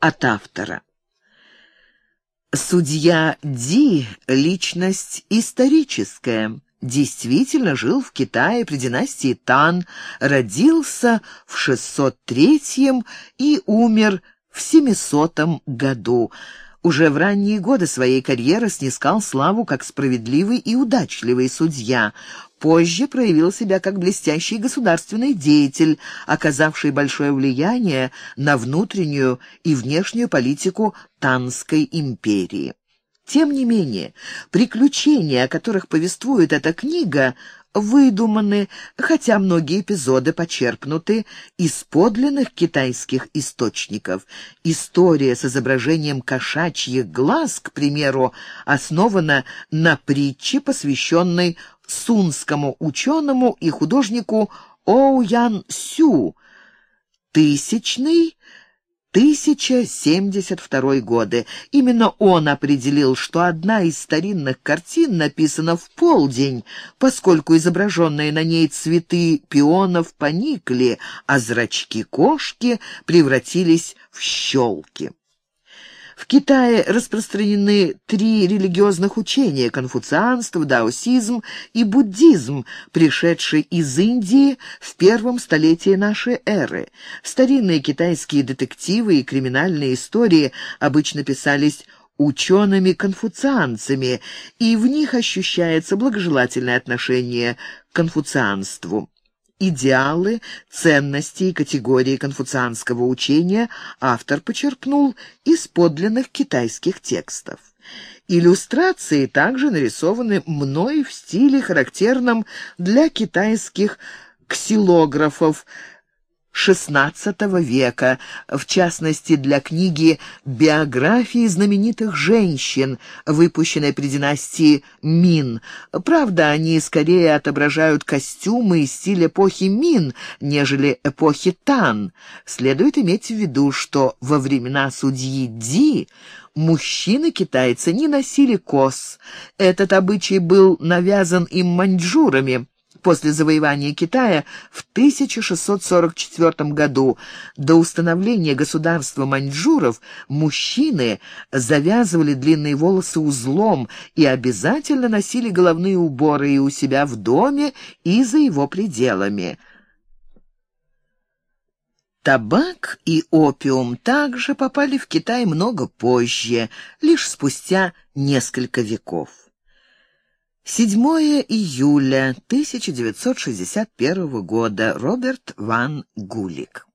от автора. Судья Ди – личность историческая. Действительно жил в Китае при династии Тан, родился в 603 и умер в 700 году. Уже в ранние годы своей карьеры снискал славу как справедливый и удачливый судья. Позже проявил себя как блестящий государственный деятель, оказавший большое влияние на внутреннюю и внешнюю политику Танской империи. Тем не менее, приключения, о которых повествует эта книга, выдуманы, хотя многие эпизоды почерпнуты из подлинных китайских источников. История с изображением кошачьих глаз, к примеру, основана на притче, посвященной сунскому ученому и художнику Оу Ян Сю, тысячный 1072 годы. Именно он определил, что одна из старинных картин написана в полдень, поскольку изображенные на ней цветы пионов поникли, а зрачки кошки превратились в щелки. В Китае распространены три религиозных учения – конфуцианство, даосизм и буддизм, пришедшие из Индии в первом столетии нашей эры. Старинные китайские детективы и криминальные истории обычно писались учеными-конфуцианцами, и в них ощущается благожелательное отношение к конфуцианству идеалы, ценности и категории конфуцианского учения автор почерпнул из подлинных китайских текстов. Иллюстрации также нарисованы мной в стиле, характерном для китайских ксилографов – XVI века, в частности для книги «Биографии знаменитых женщин», выпущенной при династии Мин. Правда, они скорее отображают костюмы и стиль эпохи Мин, нежели эпохи Тан. Следует иметь в виду, что во времена судьи Ди мужчины-китайцы не носили кос. Этот обычай был навязан им маньчжурами после завоевания Китая в 1644 году. До установления государства маньчжуров мужчины завязывали длинные волосы узлом и обязательно носили головные уборы и у себя в доме, и за его пределами. Табак и опиум также попали в Китай много позже, лишь спустя несколько веков. 7 июля 1961 года. Роберт Ван Гулик.